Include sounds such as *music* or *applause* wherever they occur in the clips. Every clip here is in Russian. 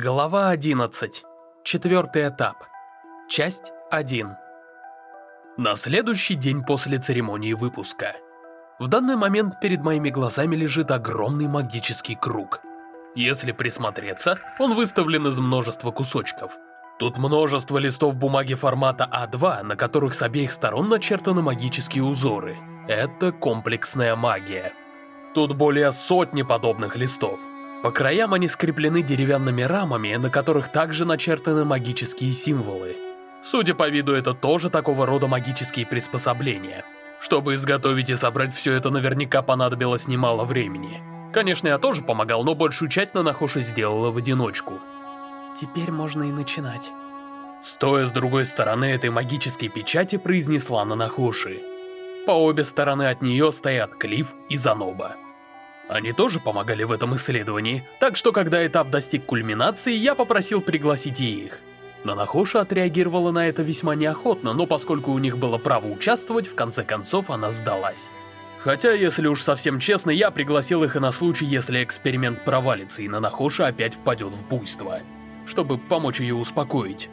Глава 11. Четвертый этап. Часть 1. На следующий день после церемонии выпуска. В данный момент перед моими глазами лежит огромный магический круг. Если присмотреться, он выставлен из множества кусочков. Тут множество листов бумаги формата А2, на которых с обеих сторон начертаны магические узоры. Это комплексная магия. Тут более сотни подобных листов. По краям они скреплены деревянными рамами, на которых также начертаны магические символы. Судя по виду, это тоже такого рода магические приспособления. Чтобы изготовить и собрать все это, наверняка понадобилось немало времени. Конечно, я тоже помогал, но большую часть Нанахоши сделала в одиночку. Теперь можно и начинать. Стоя с другой стороны этой магической печати, произнесла Нанахоши. По обе стороны от нее стоят Клифф и Заноба. Они тоже помогали в этом исследовании, так что когда этап достиг кульминации, я попросил пригласить и их. Нанахоша отреагировала на это весьма неохотно, но поскольку у них было право участвовать, в конце концов она сдалась. Хотя, если уж совсем честно, я пригласил их и на случай, если эксперимент провалится и Нанахоша опять впадет в буйство, чтобы помочь ее успокоить.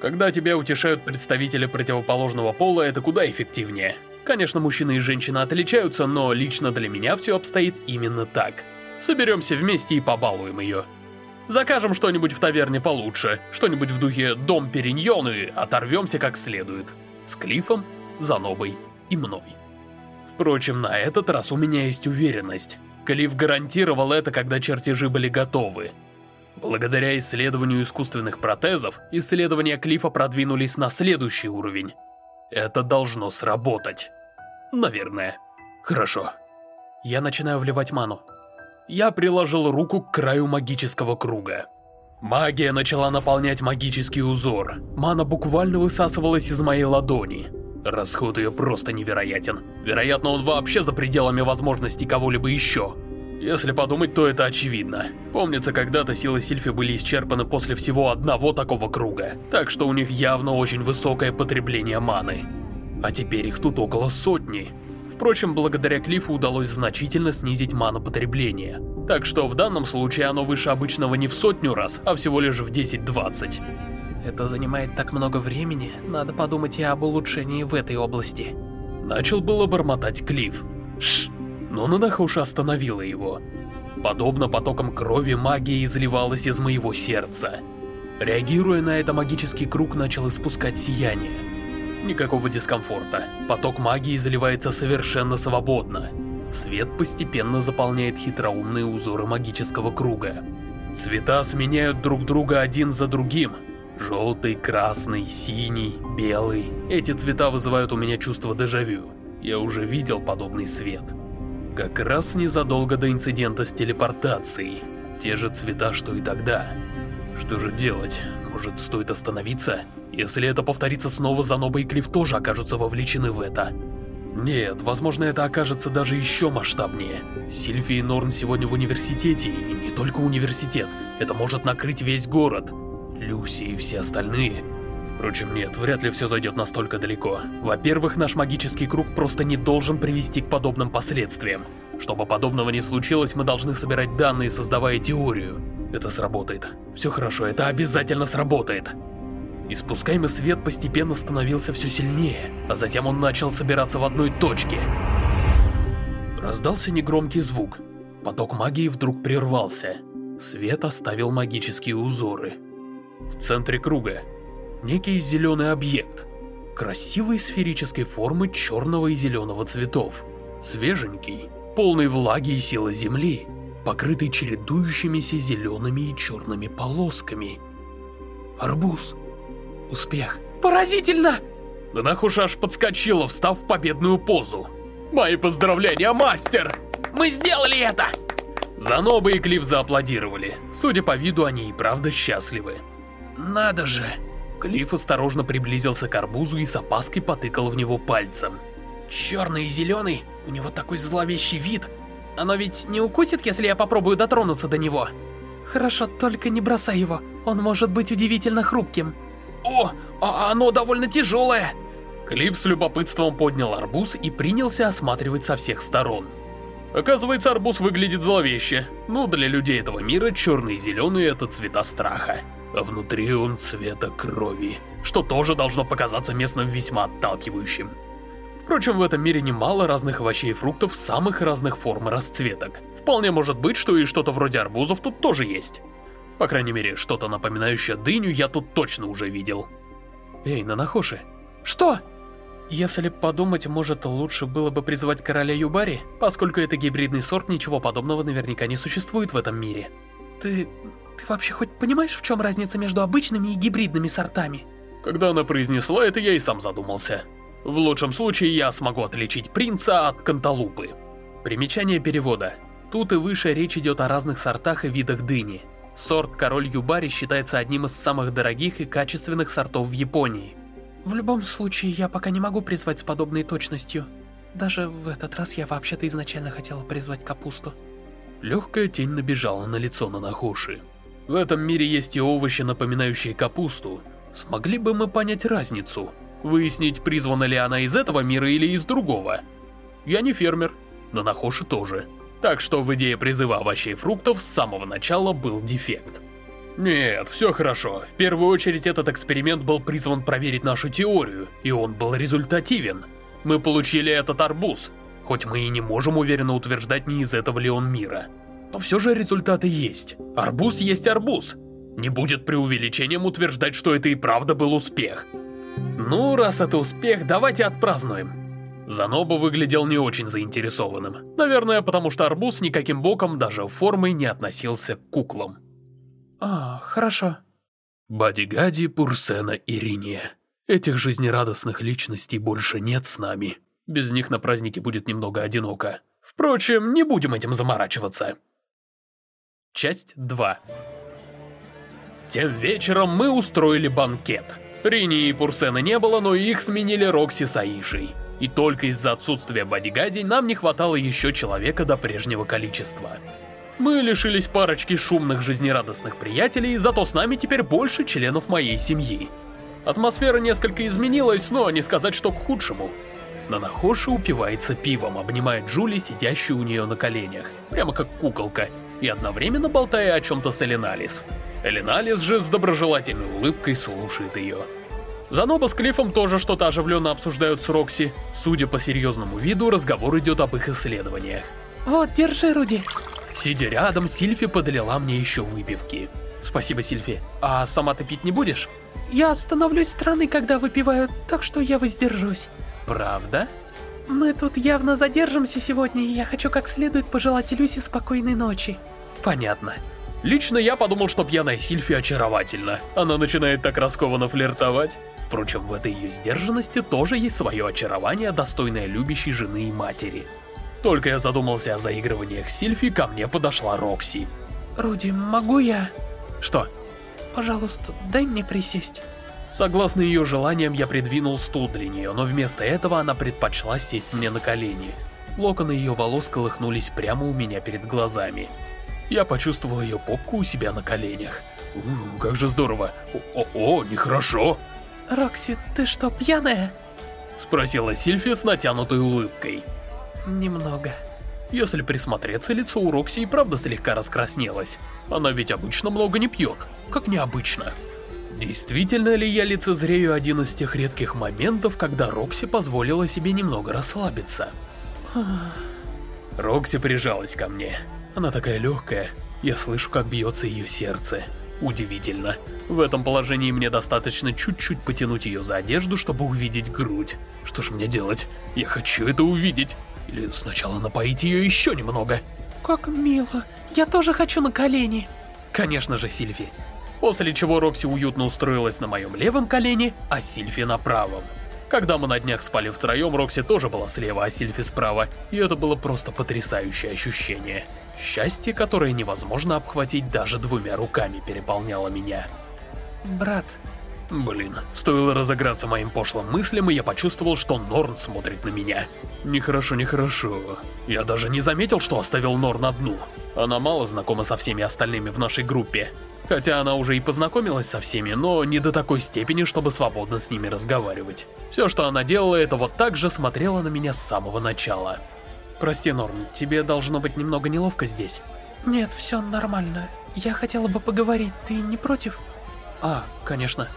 Когда тебя утешают представители противоположного пола, это куда эффективнее. Конечно, мужчины и женщины отличаются, но лично для меня все обстоит именно так. Соберемся вместе и побалуем ее. Закажем что-нибудь в таверне получше, что-нибудь в духе «Дом Периньон» и оторвемся как следует. С Клиффом, Занобой и мной. Впрочем, на этот раз у меня есть уверенность. Клифф гарантировал это, когда чертежи были готовы. Благодаря исследованию искусственных протезов, исследования Клиффа продвинулись на следующий уровень. Это должно сработать. Наверное. Хорошо. Я начинаю вливать ману. Я приложил руку к краю магического круга. Магия начала наполнять магический узор. Мана буквально высасывалась из моей ладони. Расход ее просто невероятен. Вероятно, он вообще за пределами возможностей кого-либо еще. Если подумать, то это очевидно. Помнится, когда-то силы Сильфи были исчерпаны после всего одного такого круга, так что у них явно очень высокое потребление маны. А теперь их тут около сотни. Впрочем, благодаря Клиффу удалось значительно снизить манопотребление. Так что в данном случае оно выше обычного не в сотню раз, а всего лишь в 10-20. Это занимает так много времени, надо подумать и об улучшении в этой области. Начал было бормотать Клифф. Шш но Нанахуша остановила его. Подобно потокам крови, магия изливалась из моего сердца. Реагируя на это, магический круг начал испускать сияние. Никакого дискомфорта. Поток магии заливается совершенно свободно. Свет постепенно заполняет хитроумные узоры магического круга. Цвета сменяют друг друга один за другим. Желтый, красный, синий, белый. Эти цвета вызывают у меня чувство дежавю. Я уже видел подобный свет. Как раз незадолго до инцидента с телепортацией. Те же цвета, что и тогда. Что же делать? Может, стоит остановиться? Если это повторится снова, Заноба и Клифф тоже окажутся вовлечены в это. Нет, возможно, это окажется даже еще масштабнее. Сильфи и Норн сегодня в университете, и не только университет. Это может накрыть весь город. Люси и все остальные. Впрочем, нет, вряд ли все зайдет настолько далеко. Во-первых, наш магический круг просто не должен привести к подобным последствиям. Чтобы подобного не случилось, мы должны собирать данные, создавая теорию. Это сработает. Все хорошо, это обязательно сработает. Испускаемый свет постепенно становился все сильнее, а затем он начал собираться в одной точке. Раздался негромкий звук. Поток магии вдруг прервался. Свет оставил магические узоры. В центре круга некий зеленый объект. Красивой сферической формы черного и зеленого цветов. Свеженький, полный влаги и силы земли, покрытый чередующимися зелеными и черными полосками. Арбуз. Успех. Поразительно! Нанахуша аж подскочила, встав в победную позу. Мои поздравления, мастер! Мы сделали это! Заноба и Клифф зааплодировали. Судя по виду, они и правда счастливы. Надо же! Клифф осторожно приблизился к арбузу и с опаской потыкал в него пальцем. Черный и зеленый, у него такой зловещий вид. Оно ведь не укусит, если я попробую дотронуться до него? Хорошо, только не бросай его, он может быть удивительно хрупким. О, а оно довольно тяжелое. Клифф с любопытством поднял арбуз и принялся осматривать со всех сторон. Оказывается, арбуз выглядит зловеще. Ну, для людей этого мира черный и зеленый это цвета страха. А внутри он цвета крови, что тоже должно показаться местным весьма отталкивающим. Впрочем, в этом мире немало разных овощей и фруктов самых разных форм и расцветок. Вполне может быть, что и что-то вроде арбузов тут тоже есть. По крайней мере, что-то напоминающее дыню я тут точно уже видел. Эй, Нанахоши. Что? Если подумать, может, лучше было бы призвать короля Юбари, поскольку это гибридный сорт, ничего подобного наверняка не существует в этом мире. Ты... ты вообще хоть понимаешь, в чем разница между обычными и гибридными сортами? Когда она произнесла это, я и сам задумался. В лучшем случае я смогу отличить принца от канталупы. Примечание перевода. Тут и выше речь идет о разных сортах и видах дыни. Сорт Король Юбари считается одним из самых дорогих и качественных сортов в Японии. В любом случае, я пока не могу призвать с подобной точностью. Даже в этот раз я вообще-то изначально хотела призвать капусту. Легкая тень набежала на лицо Нанахоши. В этом мире есть и овощи, напоминающие капусту. Смогли бы мы понять разницу? Выяснить, призвана ли она из этого мира или из другого. Я не фермер, но Нахоши тоже. Так что в идее призыва овощей и фруктов с самого начала был дефект. Нет, все хорошо. В первую очередь этот эксперимент был призван проверить нашу теорию, и он был результативен. Мы получили этот арбуз, хоть мы и не можем уверенно утверждать, не из этого ли он мира. Но все же результаты есть. Арбуз есть арбуз. Не будет преувеличением утверждать, что это и правда был успех. Ну, раз это успех, давайте отпразднуем. Заноба выглядел не очень заинтересованным. Наверное, потому что арбуз никаким боком даже формой не относился к куклам. А, хорошо. Бадигади, Пурсена и Рине. Этих жизнерадостных личностей больше нет с нами. Без них на празднике будет немного одиноко. Впрочем, не будем этим заморачиваться. Часть 2 Тем вечером мы устроили банкет. Рини и Пурсена не было, но их сменили Рокси с Аишей. И только из-за отсутствия бодигади нам не хватало еще человека до прежнего количества. Мы лишились парочки шумных жизнерадостных приятелей, зато с нами теперь больше членов моей семьи. Атмосфера несколько изменилась, но не сказать, что к худшему. Нанахоши упивается пивом, обнимая Джули, сидящую у нее на коленях, прямо как куколка, и одновременно болтая о чем-то с Элиналис. Элиналис же с доброжелательной улыбкой слушает ее. Заноба с Клиффом тоже что-то оживленно обсуждают с Рокси. Судя по серьезному виду, разговор идет об их исследованиях. Вот, держи, Руди. Сидя рядом, Сильфи подлила мне еще выпивки. Спасибо, Сильфи. А сама ты пить не будешь? Я становлюсь странной, когда выпиваю, так что я воздержусь. Правда? Мы тут явно задержимся сегодня, и я хочу как следует пожелать Люси спокойной ночи. Понятно. Лично я подумал, что пьяная Сильфи очаровательна. Она начинает так раскованно флиртовать. Впрочем, в этой ее сдержанности тоже есть свое очарование, достойное любящей жены и матери. Только я задумался о заигрываниях Сильфи, ко мне подошла Рокси. Руди, могу я... Что? Пожалуйста, дай мне присесть. Согласно ее желаниям, я придвинул стул для нее, но вместо этого она предпочла сесть мне на колени. Локоны ее волос колыхнулись прямо у меня перед глазами. Я почувствовал ее попку у себя на коленях. У, как же здорово. О-о, нехорошо. Рокси, ты что, пьяная? Спросила Сильфи с натянутой улыбкой. Немного. Если присмотреться, лицо у Рокси и правда слегка раскраснелось. Она ведь обычно много не пьет, как необычно. Действительно ли я лицезрею один из тех редких моментов, когда Рокси позволила себе немного расслабиться? Рокси прижалась ко мне. Она такая легкая, я слышу, как бьется ее сердце. Удивительно. В этом положении мне достаточно чуть-чуть потянуть ее за одежду, чтобы увидеть грудь. Что ж мне делать? Я хочу это увидеть. Или сначала напоить ее еще немного? Как мило. Я тоже хочу на колени. Конечно же, Сильфи. После чего Рокси уютно устроилась на моем левом колене, а Сильфи на правом. Когда мы на днях спали втроем, Рокси тоже была слева, а Сильфи справа, и это было просто потрясающее ощущение. Счастье, которое невозможно обхватить даже двумя руками, переполняло меня. Брат. Блин, стоило разыграться моим пошлым мыслям, и я почувствовал, что Норн смотрит на меня. Нехорошо, нехорошо. Я даже не заметил, что оставил Норн одну. Она мало знакома со всеми остальными в нашей группе. Хотя она уже и познакомилась со всеми, но не до такой степени, чтобы свободно с ними разговаривать. Все, что она делала, это вот так же смотрела на меня с самого начала. Прости, Норм, тебе должно быть немного неловко здесь. Нет, все нормально. Я хотела бы поговорить, ты не против? А, конечно.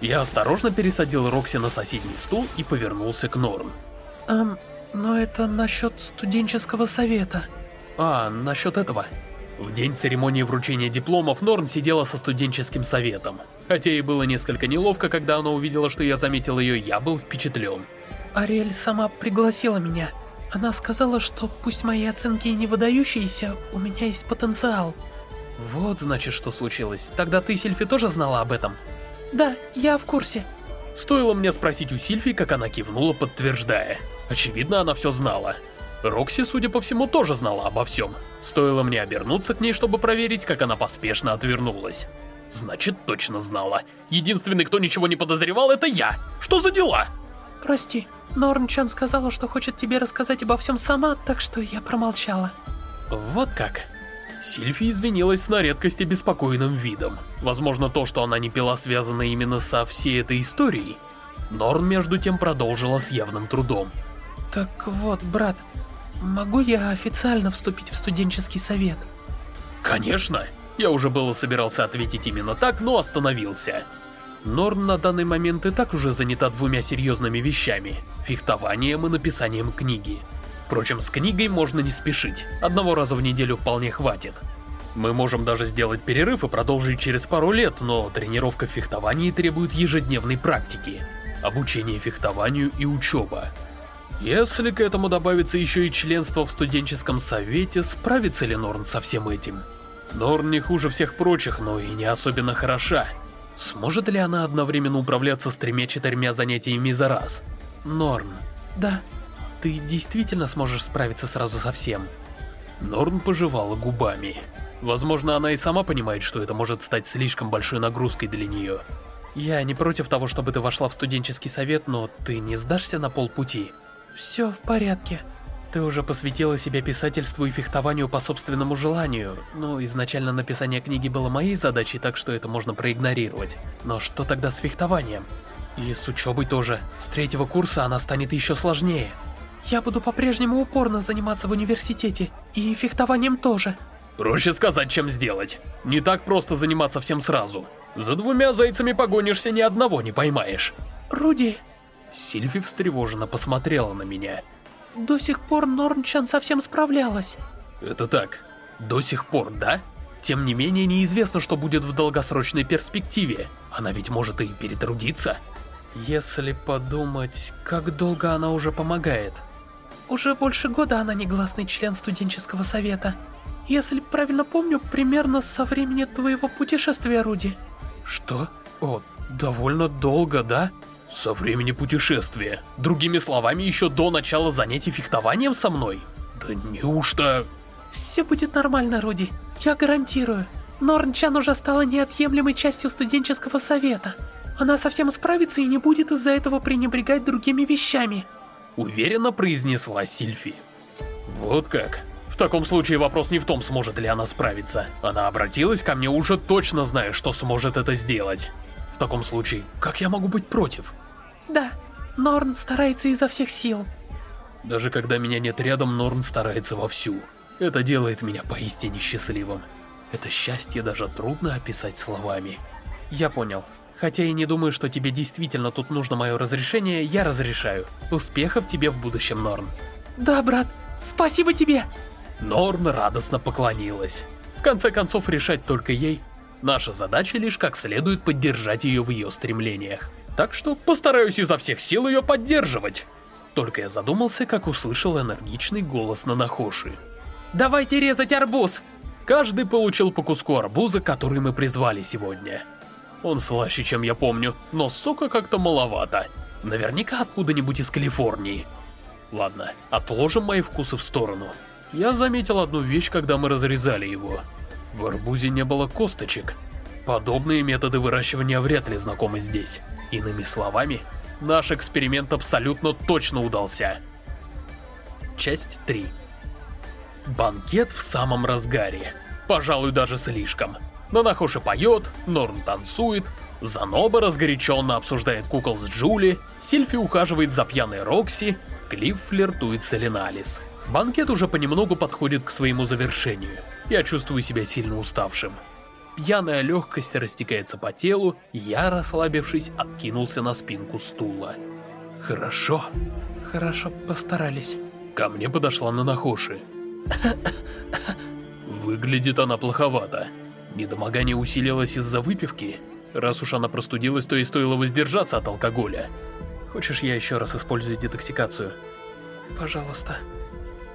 Я осторожно пересадил Рокси на соседний стул и повернулся к Норм. Эм, но это насчет студенческого совета. А, насчет этого. В день церемонии вручения дипломов Норн сидела со студенческим советом. Хотя и было несколько неловко, когда она увидела, что я заметил ее, я был впечатлен. Ариэль сама пригласила меня. Она сказала, что пусть мои оценки и не выдающиеся, у меня есть потенциал. Вот значит, что случилось. Тогда ты, Сильфи, тоже знала об этом? Да, я в курсе. Стоило мне спросить у Сильфи, как она кивнула, подтверждая. Очевидно, она все знала. Рокси, судя по всему, тоже знала обо всем. Стоило мне обернуться к ней, чтобы проверить, как она поспешно отвернулась. Значит, точно знала. Единственный, кто ничего не подозревал, это я. Что за дела? Прости, Норн-чан сказала, что хочет тебе рассказать обо всем сама, так что я промолчала. Вот как. Сильфи извинилась с на редкости беспокойным видом. Возможно, то, что она не пила, связано именно со всей этой историей. Норн, между тем, продолжила с явным трудом. Так вот, брат, могу я официально вступить в студенческий совет? Конечно. Я уже было собирался ответить именно так, но остановился. Норн на данный момент и так уже занята двумя серьезными вещами – фехтованием и написанием книги. Впрочем, с книгой можно не спешить, одного раза в неделю вполне хватит. Мы можем даже сделать перерыв и продолжить через пару лет, но тренировка в фехтовании требует ежедневной практики, обучение фехтованию и учеба. Если к этому добавится еще и членство в студенческом совете, справится ли Норн со всем этим? Норн не хуже всех прочих, но и не особенно хороша. Сможет ли она одновременно управляться с тремя-четырьмя занятиями за раз? Норн. Да. Ты действительно сможешь справиться сразу со всем? Норн пожевала губами. Возможно, она и сама понимает, что это может стать слишком большой нагрузкой для нее. Я не против того, чтобы ты вошла в студенческий совет, но ты не сдашься на полпути. Все в порядке. Ты уже посвятила себя писательству и фехтованию по собственному желанию. Ну, изначально написание книги было моей задачей, так что это можно проигнорировать. Но что тогда с фехтованием? И с учебой тоже. С третьего курса она станет еще сложнее. Я буду по-прежнему упорно заниматься в университете. И фехтованием тоже. Проще сказать, чем сделать. Не так просто заниматься всем сразу. За двумя зайцами погонишься, ни одного не поймаешь. Руди... Сильфи встревоженно посмотрела на меня. До сих пор Норнчан совсем справлялась. Это так. До сих пор, да? Тем не менее, неизвестно, что будет в долгосрочной перспективе. Она ведь может и перетрудиться. Если подумать, как долго она уже помогает. Уже больше года она негласный член студенческого совета. Если правильно помню, примерно со времени твоего путешествия, Руди. Что? О, довольно долго, да? Со времени путешествия. Другими словами, еще до начала занятий фехтованием со мной? Да неужто... Все будет нормально, Руди. Я гарантирую. Норнчан уже стала неотъемлемой частью студенческого совета. Она совсем справится и не будет из-за этого пренебрегать другими вещами. Уверенно произнесла Сильфи. Вот как. В таком случае вопрос не в том, сможет ли она справиться. Она обратилась ко мне уже точно зная, что сможет это сделать. В таком случае, как я могу быть против? Да, Норн старается изо всех сил. Даже когда меня нет рядом, Норн старается вовсю. Это делает меня поистине счастливым. Это счастье даже трудно описать словами. Я понял. Хотя и не думаю, что тебе действительно тут нужно мое разрешение, я разрешаю. Успехов тебе в будущем, Норн. Да, брат. Спасибо тебе. Норн радостно поклонилась. В конце концов, решать только ей. Наша задача лишь как следует поддержать ее в ее стремлениях. Так что постараюсь изо всех сил ее поддерживать. Только я задумался, как услышал энергичный голос Нанахоши. «Давайте резать арбуз!» Каждый получил по куску арбуза, который мы призвали сегодня. Он слаще, чем я помню, но сока как-то маловато. Наверняка откуда-нибудь из Калифорнии. Ладно, отложим мои вкусы в сторону. Я заметил одну вещь, когда мы разрезали его. В арбузе не было косточек. Подобные методы выращивания вряд ли знакомы здесь. Иными словами, наш эксперимент абсолютно точно удался. Часть 3 Банкет в самом разгаре. Пожалуй, даже слишком. Нанахоши поет, Норн танцует, Заноба разгоряченно обсуждает кукол с Джули, Сильфи ухаживает за пьяной Рокси, Клифф флиртует с Эленалис. Банкет уже понемногу подходит к своему завершению. Я чувствую себя сильно уставшим. Пьяная легкость растекается по телу, я, расслабившись, откинулся на спинку стула. Хорошо. Хорошо постарались. Ко мне подошла Нанахоши. *coughs* Выглядит она плоховато. Недомогание усилилось из-за выпивки. Раз уж она простудилась, то и стоило воздержаться от алкоголя. Хочешь, я еще раз использую детоксикацию? Пожалуйста.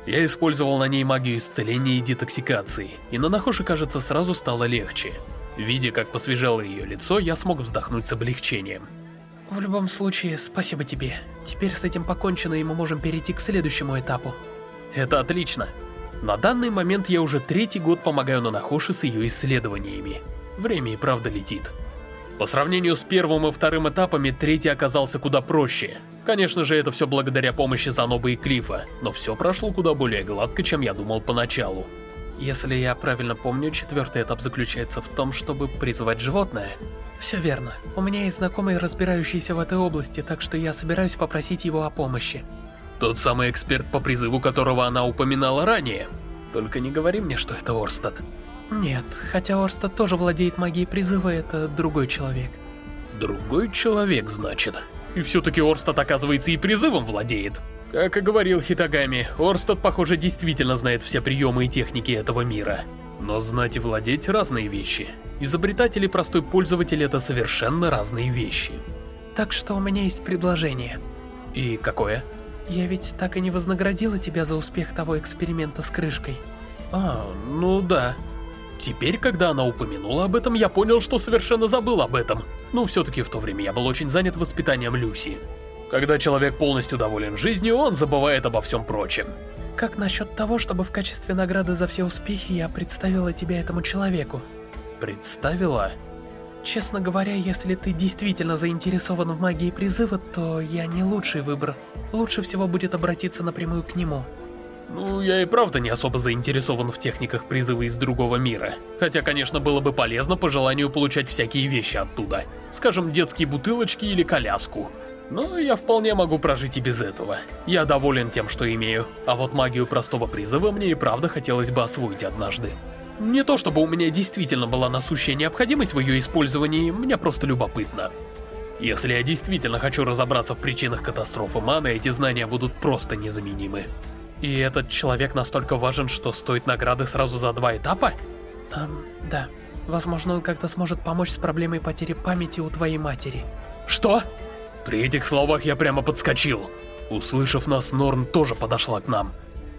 Я использовал на ней магию исцеления и детоксикации, и на Нахоши, кажется, сразу стало легче. Видя, как посвежело ее лицо, я смог вздохнуть с облегчением. В любом случае, спасибо тебе. Теперь с этим покончено, и мы можем перейти к следующему этапу. Это отлично. На данный момент я уже третий год помогаю Нанахоши с ее исследованиями. Время и правда летит. По сравнению с первым и вторым этапами, третий оказался куда проще. Конечно же, это все благодаря помощи Заноба и Клифа, но все прошло куда более гладко, чем я думал поначалу. Если я правильно помню, четвертый этап заключается в том, чтобы призвать животное. Все верно. У меня есть знакомый, разбирающийся в этой области, так что я собираюсь попросить его о помощи. Тот самый эксперт по призыву, которого она упоминала ранее. Только не говори мне, что это Орстад. Нет, хотя Орстад тоже владеет магией призыва, это другой человек. Другой человек, значит. И все-таки Орстад, оказывается, и призывом владеет. Как и говорил Хитагами, Орстад, похоже, действительно знает все приемы и техники этого мира. Но знать и владеть разные вещи. Изобретатель и простой пользователь это совершенно разные вещи. Так что у меня есть предложение. И какое? Я ведь так и не вознаградила тебя за успех того эксперимента с крышкой. А, ну да. Теперь, когда она упомянула об этом, я понял, что совершенно забыл об этом. Но все-таки в то время я был очень занят воспитанием Люси. Когда человек полностью доволен жизнью, он забывает обо всем прочем. Как насчет того, чтобы в качестве награды за все успехи я представила тебя этому человеку? Представила? Честно говоря, если ты действительно заинтересован в магии призыва, то я не лучший выбор. Лучше всего будет обратиться напрямую к нему. Ну, я и правда не особо заинтересован в техниках призыва из другого мира. Хотя, конечно, было бы полезно по желанию получать всякие вещи оттуда. Скажем, детские бутылочки или коляску. Но я вполне могу прожить и без этого. Я доволен тем, что имею. А вот магию простого призыва мне и правда хотелось бы освоить однажды. Не то чтобы у меня действительно была насущая необходимость в ее использовании, мне просто любопытно. Если я действительно хочу разобраться в причинах катастрофы маны, эти знания будут просто незаменимы. И этот человек настолько важен, что стоит награды сразу за два этапа? Эм, да. Возможно, он как-то сможет помочь с проблемой потери памяти у твоей матери. Что? При этих словах я прямо подскочил. Услышав нас, Норн тоже подошла к нам.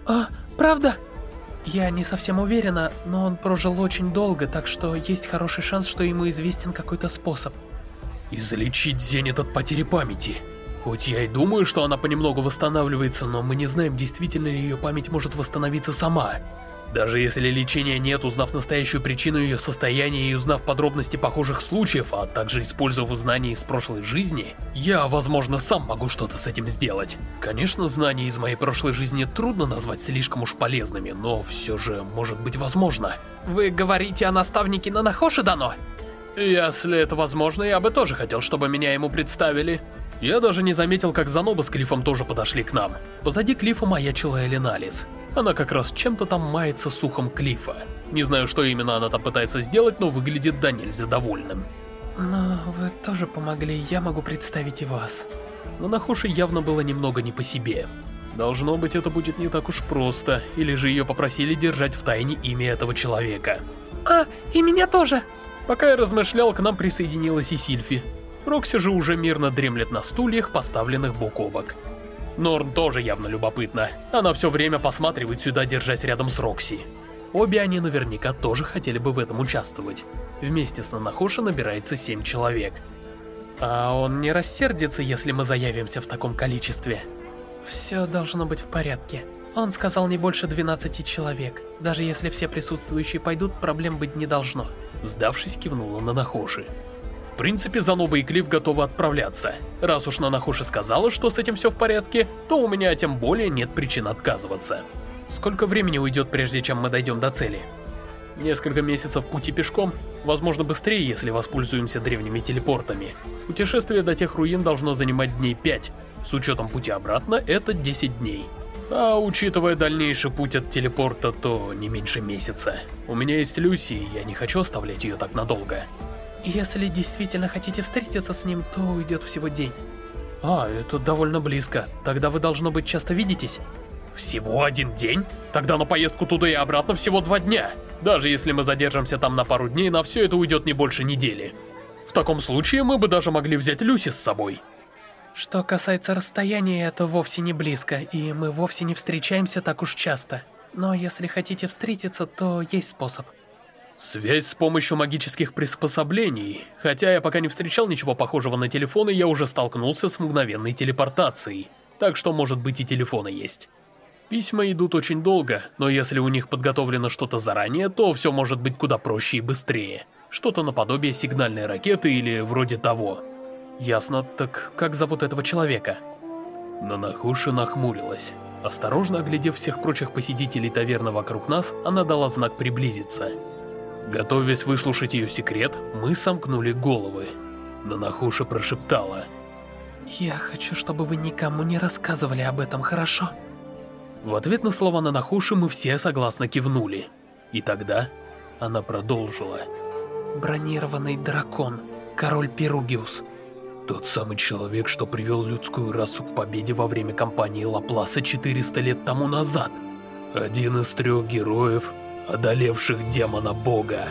А, правда? Я не совсем уверена, но он прожил очень долго, так что есть хороший шанс, что ему известен какой-то способ. Излечить Зенит от потери памяти. Хоть я и думаю, что она понемногу восстанавливается, но мы не знаем, действительно ли ее память может восстановиться сама. Даже если лечения нет, узнав настоящую причину ее состояния и узнав подробности похожих случаев, а также использовав знания из прошлой жизни, я, возможно, сам могу что-то с этим сделать. Конечно, знания из моей прошлой жизни трудно назвать слишком уж полезными, но все же может быть возможно. Вы говорите о наставнике Нанахоши Дано? Если это возможно, я бы тоже хотел, чтобы меня ему представили. Я даже не заметил, как Заноба с Клифом тоже подошли к нам. Позади Клифа маячила Элиналис. Она как раз чем-то там мается с ухом Клифа. Не знаю, что именно она там пытается сделать, но выглядит до нельзя довольным. Но вы тоже помогли, я могу представить и вас. Но Нахоши явно было немного не по себе. Должно быть, это будет не так уж просто, или же ее попросили держать в тайне имя этого человека. А, и меня тоже! Пока я размышлял, к нам присоединилась и Сильфи. Рокси же уже мирно дремлет на стульях, поставленных бок о бок. Норн тоже явно любопытна. Она все время посматривает сюда, держась рядом с Рокси. Обе они наверняка тоже хотели бы в этом участвовать. Вместе с Нанахоши набирается семь человек. А он не рассердится, если мы заявимся в таком количестве? Все должно быть в порядке. Он сказал не больше 12 человек. Даже если все присутствующие пойдут, проблем быть не должно. Сдавшись, кивнула Нанахоши. В принципе, Заноба и Клифф готовы отправляться. Раз уж Нанахоши сказала, что с этим все в порядке, то у меня тем более нет причин отказываться. Сколько времени уйдет, прежде чем мы дойдем до цели? Несколько месяцев пути пешком, возможно быстрее, если воспользуемся древними телепортами. Путешествие до тех руин должно занимать дней 5, с учетом пути обратно это 10 дней. А учитывая дальнейший путь от телепорта, то не меньше месяца. У меня есть Люси, я не хочу оставлять ее так надолго. Если действительно хотите встретиться с ним, то уйдет всего день. А, это довольно близко. Тогда вы, должно быть, часто видитесь? Всего один день? Тогда на поездку туда и обратно всего два дня. Даже если мы задержимся там на пару дней, на все это уйдет не больше недели. В таком случае мы бы даже могли взять Люси с собой. Что касается расстояния, это вовсе не близко, и мы вовсе не встречаемся так уж часто. Но если хотите встретиться, то есть способ. Связь с помощью магических приспособлений. Хотя я пока не встречал ничего похожего на телефоны, я уже столкнулся с мгновенной телепортацией. Так что, может быть, и телефоны есть. Письма идут очень долго, но если у них подготовлено что-то заранее, то все может быть куда проще и быстрее. Что-то наподобие сигнальной ракеты или вроде того. Ясно, так как зовут этого человека? Нанахуши нахмурилась. Осторожно оглядев всех прочих посетителей таверны вокруг нас, она дала знак приблизиться. Готовясь выслушать ее секрет, мы сомкнули головы. Нанахуша прошептала. «Я хочу, чтобы вы никому не рассказывали об этом, хорошо?» В ответ на слова Нанахуши мы все согласно кивнули. И тогда она продолжила. «Бронированный дракон, король Перугиус». Тот самый человек, что привел людскую расу к победе во время кампании Лапласа 400 лет тому назад. Один из трех героев, одолевших демона бога.